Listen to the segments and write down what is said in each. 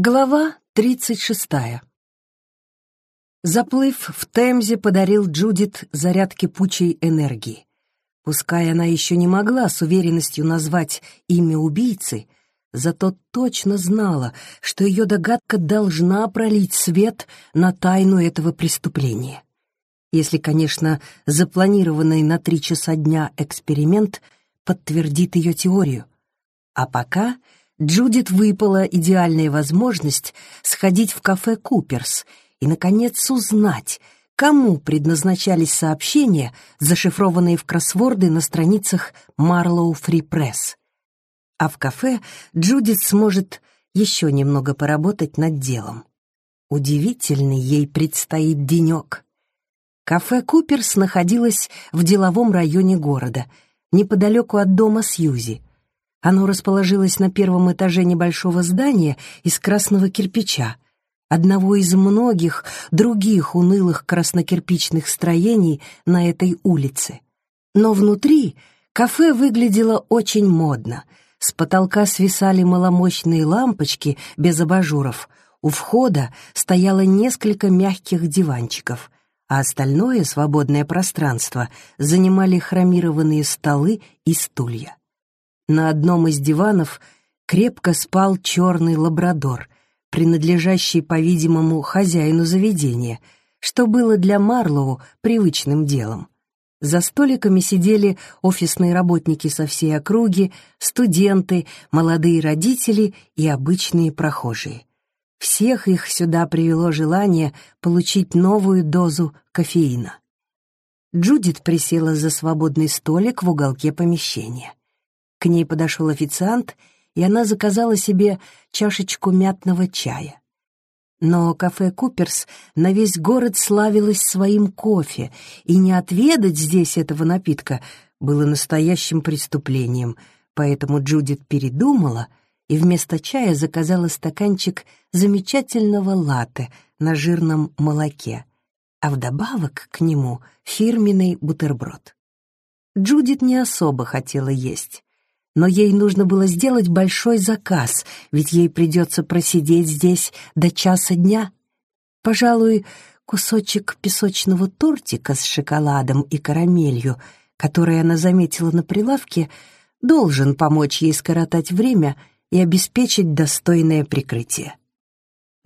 Глава тридцать шестая. Заплыв в Темзе подарил Джудит заряд кипучей энергии. Пускай она еще не могла с уверенностью назвать имя убийцы, зато точно знала, что ее догадка должна пролить свет на тайну этого преступления. Если, конечно, запланированный на три часа дня эксперимент подтвердит ее теорию. А пока Джудит выпала идеальная возможность сходить в кафе «Куперс» и, наконец, узнать, кому предназначались сообщения, зашифрованные в кроссворды на страницах Марлоу Фри Пресс. А в кафе Джудит сможет еще немного поработать над делом. Удивительный ей предстоит денек. Кафе «Куперс» находилось в деловом районе города, неподалеку от дома Сьюзи — оно расположилось на первом этаже небольшого здания из красного кирпича, одного из многих других унылых краснокирпичных строений на этой улице. Но внутри кафе выглядело очень модно. С потолка свисали маломощные лампочки без абажуров. У входа стояло несколько мягких диванчиков, а остальное свободное пространство занимали хромированные столы и стулья. На одном из диванов крепко спал черный лабрадор, принадлежащий, по-видимому, хозяину заведения, что было для Марлоу привычным делом. За столиками сидели офисные работники со всей округи, студенты, молодые родители и обычные прохожие. Всех их сюда привело желание получить новую дозу кофеина. Джудит присела за свободный столик в уголке помещения. К ней подошел официант, и она заказала себе чашечку мятного чая. Но кафе «Куперс» на весь город славилось своим кофе, и не отведать здесь этого напитка было настоящим преступлением, поэтому Джудит передумала и вместо чая заказала стаканчик замечательного латте на жирном молоке, а вдобавок к нему фирменный бутерброд. Джудит не особо хотела есть, но ей нужно было сделать большой заказ, ведь ей придется просидеть здесь до часа дня. Пожалуй, кусочек песочного тортика с шоколадом и карамелью, который она заметила на прилавке, должен помочь ей скоротать время и обеспечить достойное прикрытие.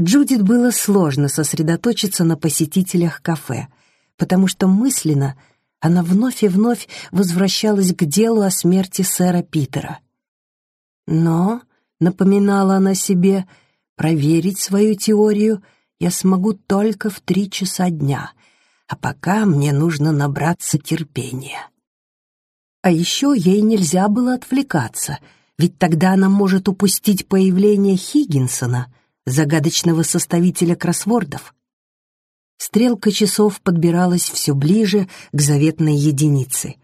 Джудит было сложно сосредоточиться на посетителях кафе, потому что мысленно — она вновь и вновь возвращалась к делу о смерти сэра Питера. Но, напоминала она себе, проверить свою теорию я смогу только в три часа дня, а пока мне нужно набраться терпения. А еще ей нельзя было отвлекаться, ведь тогда она может упустить появление Хиггинсона, загадочного составителя кроссвордов. Стрелка часов подбиралась все ближе к заветной единице,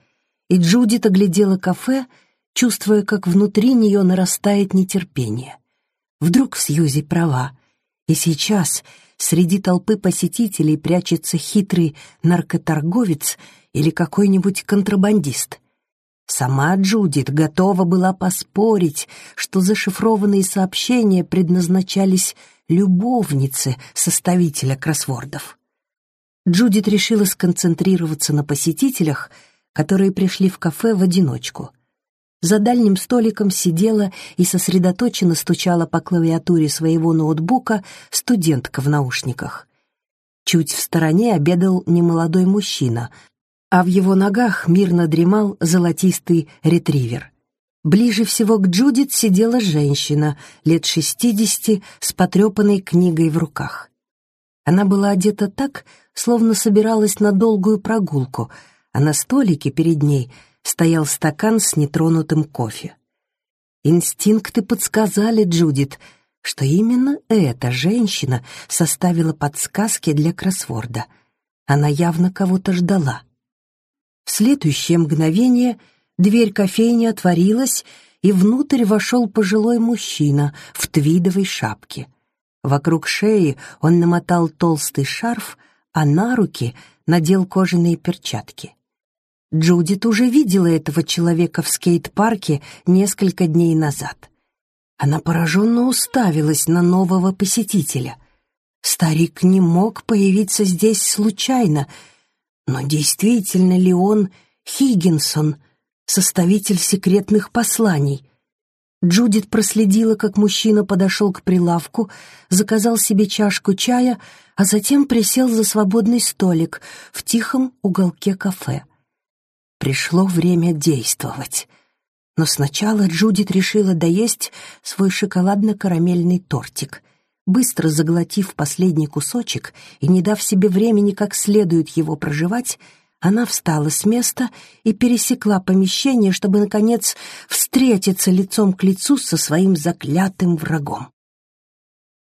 и Джудит оглядела кафе, чувствуя, как внутри нее нарастает нетерпение. Вдруг Сьюзи права, и сейчас среди толпы посетителей прячется хитрый наркоторговец или какой-нибудь контрабандист. Сама Джудит готова была поспорить, что зашифрованные сообщения предназначались любовнице составителя кроссвордов. Джудит решила сконцентрироваться на посетителях, которые пришли в кафе в одиночку. За дальним столиком сидела и сосредоточенно стучала по клавиатуре своего ноутбука студентка в наушниках. Чуть в стороне обедал немолодой мужчина, а в его ногах мирно дремал золотистый ретривер. Ближе всего к Джудит сидела женщина, лет шестидесяти, с потрепанной книгой в руках. Она была одета так, словно собиралась на долгую прогулку, а на столике перед ней стоял стакан с нетронутым кофе. Инстинкты подсказали Джудит, что именно эта женщина составила подсказки для кроссворда. Она явно кого-то ждала. В следующее мгновение дверь кофейни отворилась, и внутрь вошел пожилой мужчина в твидовой шапке. Вокруг шеи он намотал толстый шарф, а на руки надел кожаные перчатки. Джудит уже видела этого человека в скейт-парке несколько дней назад. Она пораженно уставилась на нового посетителя. Старик не мог появиться здесь случайно, но действительно ли он Хиггинсон, составитель секретных посланий? Джудит проследила, как мужчина подошел к прилавку, заказал себе чашку чая, а затем присел за свободный столик в тихом уголке кафе. Пришло время действовать. Но сначала Джудит решила доесть свой шоколадно-карамельный тортик. Быстро заглотив последний кусочек и не дав себе времени как следует его проживать, она встала с места и пересекла помещение, чтобы, наконец, встретиться лицом к лицу со своим заклятым врагом.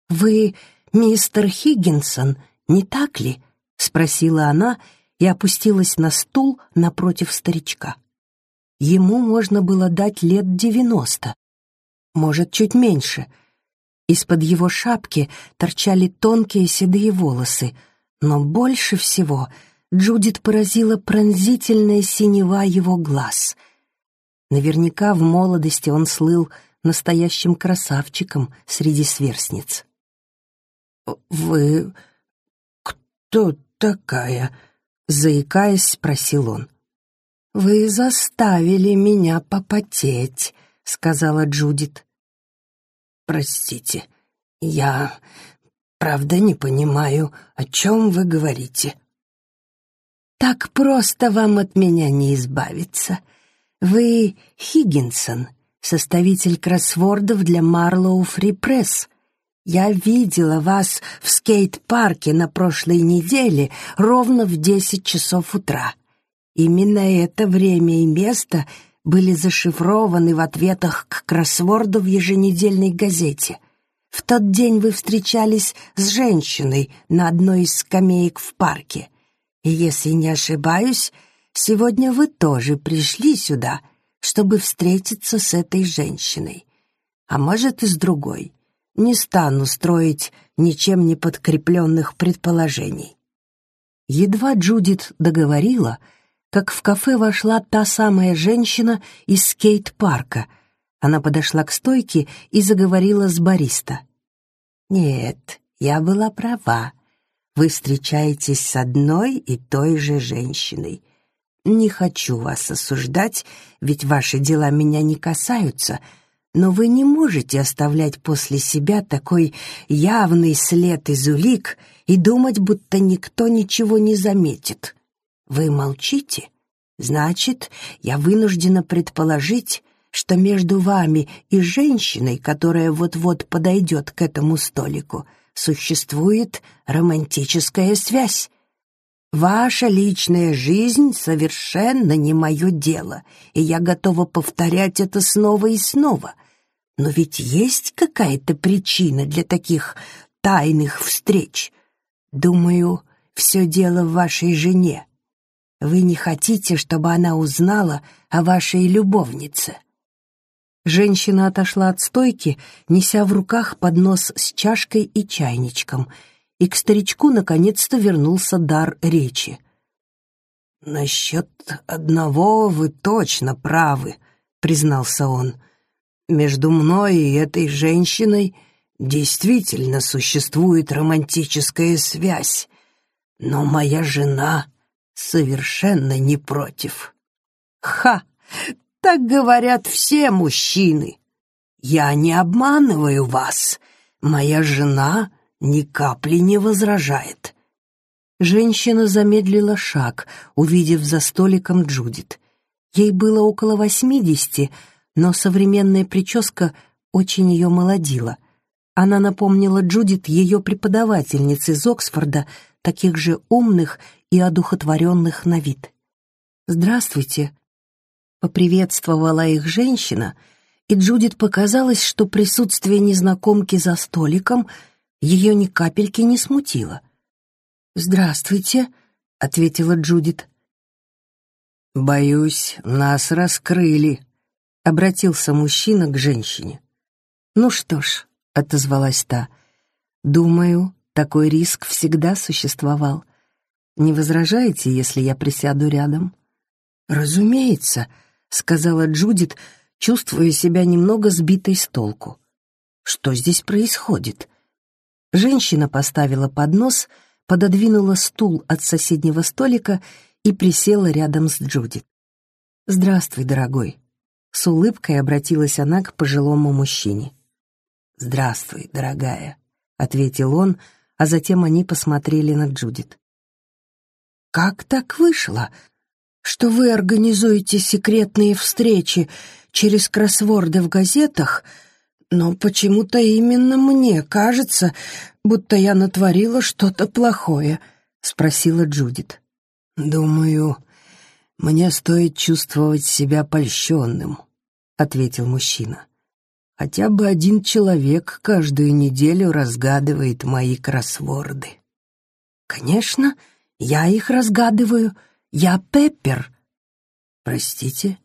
«Вы мистер Хиггинсон, не так ли?» — спросила она и опустилась на стул напротив старичка. Ему можно было дать лет девяносто, может, чуть меньше. Из-под его шапки торчали тонкие седые волосы, но больше всего — Джудит поразила пронзительная синева его глаз. Наверняка в молодости он слыл настоящим красавчиком среди сверстниц. «Вы кто такая?» — заикаясь, спросил он. «Вы заставили меня попотеть», — сказала Джудит. «Простите, я правда не понимаю, о чем вы говорите». Так просто вам от меня не избавиться. Вы Хиггинсон, составитель кроссвордов для Марлоу Фри Пресс. Я видела вас в скейт-парке на прошлой неделе ровно в десять часов утра. Именно это время и место были зашифрованы в ответах к кроссворду в еженедельной газете. В тот день вы встречались с женщиной на одной из скамеек в парке — и если не ошибаюсь, сегодня вы тоже пришли сюда, чтобы встретиться с этой женщиной. А может, и с другой. Не стану строить ничем не подкрепленных предположений. Едва Джудит договорила, как в кафе вошла та самая женщина из скейт-парка. Она подошла к стойке и заговорила с бариста. «Нет, я была права вы встречаетесь с одной и той же женщиной. Не хочу вас осуждать, ведь ваши дела меня не касаются, но вы не можете оставлять после себя такой явный след из улик и думать, будто никто ничего не заметит. Вы молчите? Значит, я вынуждена предположить, что между вами и женщиной, которая вот-вот подойдет к этому столику, — существует романтическая связь. Ваша личная жизнь совершенно не мое дело, и я готова повторять это снова и снова. Но ведь есть какая-то причина для таких тайных встреч. Думаю, все дело в вашей жене. Вы не хотите, чтобы она узнала о вашей любовнице. Женщина отошла от стойки, неся в руках поднос с чашкой и чайничком, и к старичку наконец-то вернулся дар речи. «Насчет одного вы точно правы», — признался он. «Между мной и этой женщиной действительно существует романтическая связь, но моя жена совершенно не против». «Ха! Так говорят все мужчины. Я не обманываю вас. Моя жена ни капли не возражает. Женщина замедлила шаг, увидев за столиком Джудит. Ей было около восьмидесяти, но современная прическа очень ее молодила. Она напомнила Джудит ее преподавательниц из Оксфорда, таких же умных и одухотворенных на вид. «Здравствуйте», Поприветствовала их женщина, и Джудит показалось, что присутствие незнакомки за столиком ее ни капельки не смутило. «Здравствуйте», — ответила Джудит. «Боюсь, нас раскрыли», — обратился мужчина к женщине. «Ну что ж», — отозвалась та, — «думаю, такой риск всегда существовал. Не возражаете, если я присяду рядом?» «Разумеется», — сказала Джудит, чувствуя себя немного сбитой с толку. Что здесь происходит? Женщина поставила поднос, пододвинула стул от соседнего столика и присела рядом с Джудит. «Здравствуй, дорогой», — с улыбкой обратилась она к пожилому мужчине. «Здравствуй, дорогая», — ответил он, а затем они посмотрели на Джудит. «Как так вышло, что вы организуете секретные встречи через кроссворды в газетах, но почему-то именно мне кажется, будто я натворила что-то плохое», — спросила Джудит. «Думаю, мне стоит чувствовать себя польщенным», — ответил мужчина. Хотя бы один человек каждую неделю разгадывает мои кроссворды. Конечно, я их разгадываю. Я Пеппер. Простите?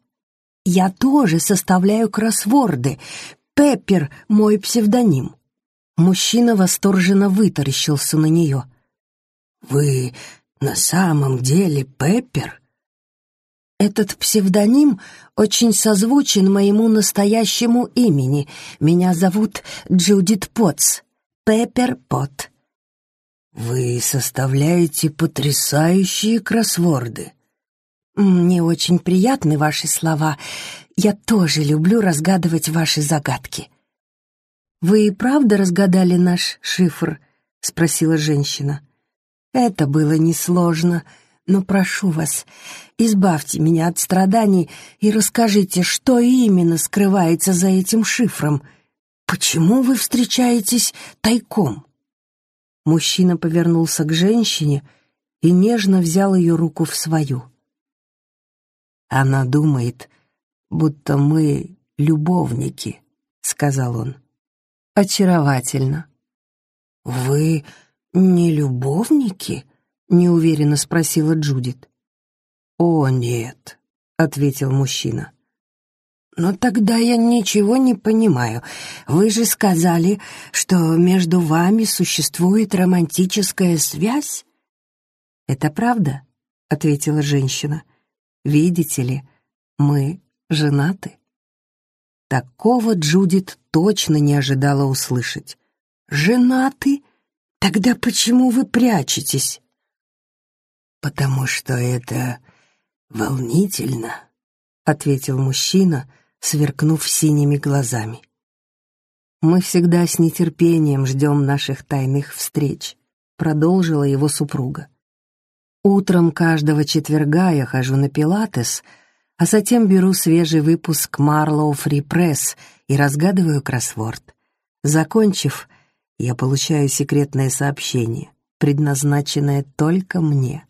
Я тоже составляю кроссворды. Пеппер — мой псевдоним. Мужчина восторженно вытаращился на нее. «Вы на самом деле Пеппер?» Этот псевдоним очень созвучен моему настоящему имени. Меня зовут Джудит Потс. Пеппер Пот. Вы составляете потрясающие кроссворды. Мне очень приятны ваши слова. Я тоже люблю разгадывать ваши загадки. Вы и правда разгадали наш шифр? спросила женщина. Это было несложно но прошу вас, избавьте меня от страданий и расскажите, что именно скрывается за этим шифром. Почему вы встречаетесь тайком?» Мужчина повернулся к женщине и нежно взял ее руку в свою. «Она думает, будто мы любовники», — сказал он. «Очаровательно». «Вы не любовники?» неуверенно спросила Джудит. «О, нет», — ответил мужчина. «Но тогда я ничего не понимаю. Вы же сказали, что между вами существует романтическая связь?» «Это правда?» — ответила женщина. «Видите ли, мы женаты». Такого Джудит точно не ожидала услышать. «Женаты? Тогда почему вы прячетесь?» «Потому что это волнительно», — ответил мужчина, сверкнув синими глазами. «Мы всегда с нетерпением ждем наших тайных встреч», — продолжила его супруга. «Утром каждого четверга я хожу на пилатес, а затем беру свежий выпуск Марлоу Фри Пресс и разгадываю кроссворд. Закончив, я получаю секретное сообщение, предназначенное только мне.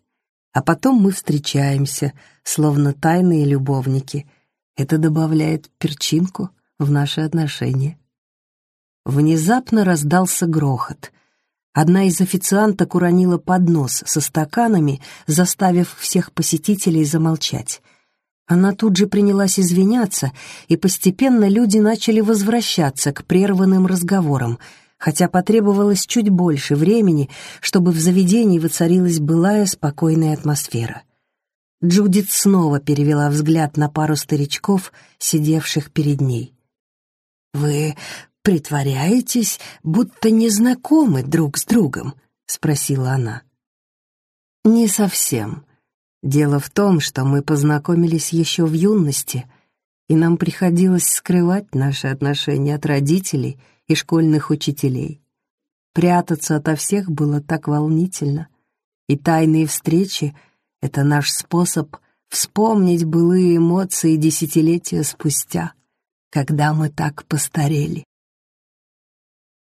А потом мы встречаемся, словно тайные любовники. Это добавляет перчинку в наши отношения. Внезапно раздался грохот. Одна из официанток уронила поднос со стаканами, заставив всех посетителей замолчать. Она тут же принялась извиняться, и постепенно люди начали возвращаться к прерванным разговорам — хотя потребовалось чуть больше времени, чтобы в заведении воцарилась былая спокойная атмосфера. Джудит снова перевела взгляд на пару старичков, сидевших перед ней. «Вы притворяетесь, будто не знакомы друг с другом?» — спросила она. «Не совсем. Дело в том, что мы познакомились еще в юности, и нам приходилось скрывать наши отношения от родителей — и школьных учителей. Прятаться ото всех было так волнительно, и тайные встречи — это наш способ вспомнить былые эмоции десятилетия спустя, когда мы так постарели.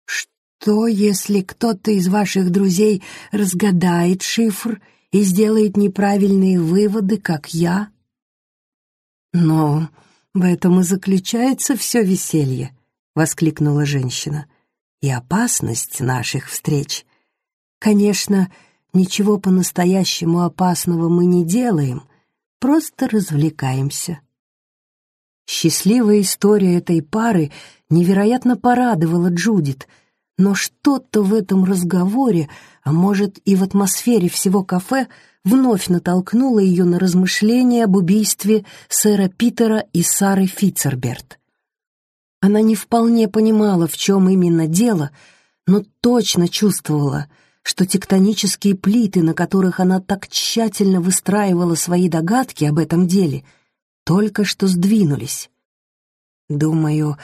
Что, если кто-то из ваших друзей разгадает шифр и сделает неправильные выводы, как я? Но в этом и заключается все веселье воскликнула женщина. «И опасность наших встреч. Конечно, ничего по-настоящему опасного мы не делаем, просто развлекаемся». Счастливая история этой пары невероятно порадовала Джудит, но что-то в этом разговоре, а может и в атмосфере всего кафе, вновь натолкнуло ее на размышления об убийстве сэра Питера и Сары Фитцерберт. Она не вполне понимала, в чем именно дело, но точно чувствовала, что тектонические плиты, на которых она так тщательно выстраивала свои догадки об этом деле, только что сдвинулись. Думаю,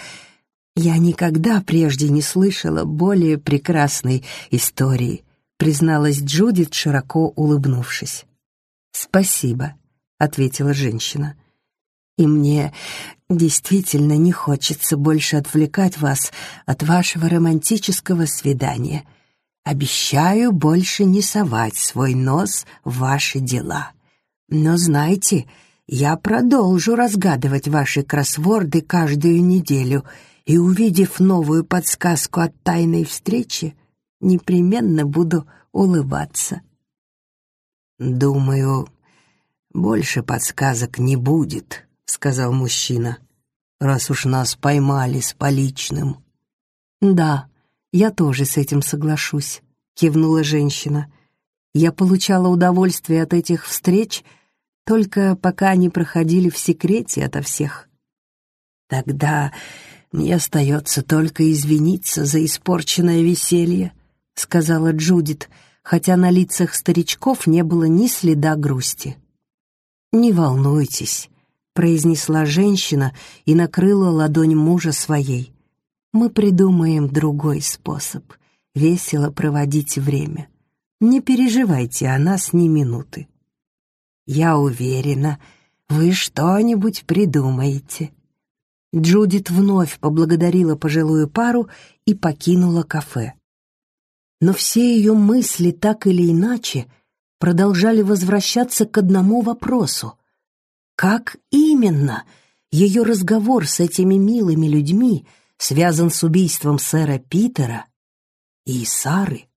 я никогда прежде не слышала более прекрасной истории, призналась Джудит, широко улыбнувшись. Спасибо, ответила женщина. И мне действительно не хочется больше отвлекать вас от вашего романтического свидания. Обещаю больше не совать свой нос в ваши дела. Но знайте, я продолжу разгадывать ваши кроссворды каждую неделю — и, увидев новую подсказку от тайной встречи, непременно буду улыбаться. «Думаю, больше подсказок не будет», — сказал мужчина, «раз уж нас поймали с поличным». «Да, я тоже с этим соглашусь», — кивнула женщина. «Я получала удовольствие от этих встреч, только пока они проходили в секрете ото всех». «Тогда «Мне остается только извиниться за испорченное веселье», — сказала Джудит, хотя на лицах старичков не было ни следа грусти. «Не волнуйтесь», — произнесла женщина и накрыла ладонь мужа своей. «Мы придумаем другой способ весело проводить время. Не переживайте о нас ни минуты». «Я уверена, вы что-нибудь придумаете», Джудит вновь поблагодарила пожилую пару и покинула кафе. Но все ее мысли так или иначе продолжали возвращаться к одному вопросу. Как именно ее разговор с этими милыми людьми связан с убийством сэра Питера и Сары?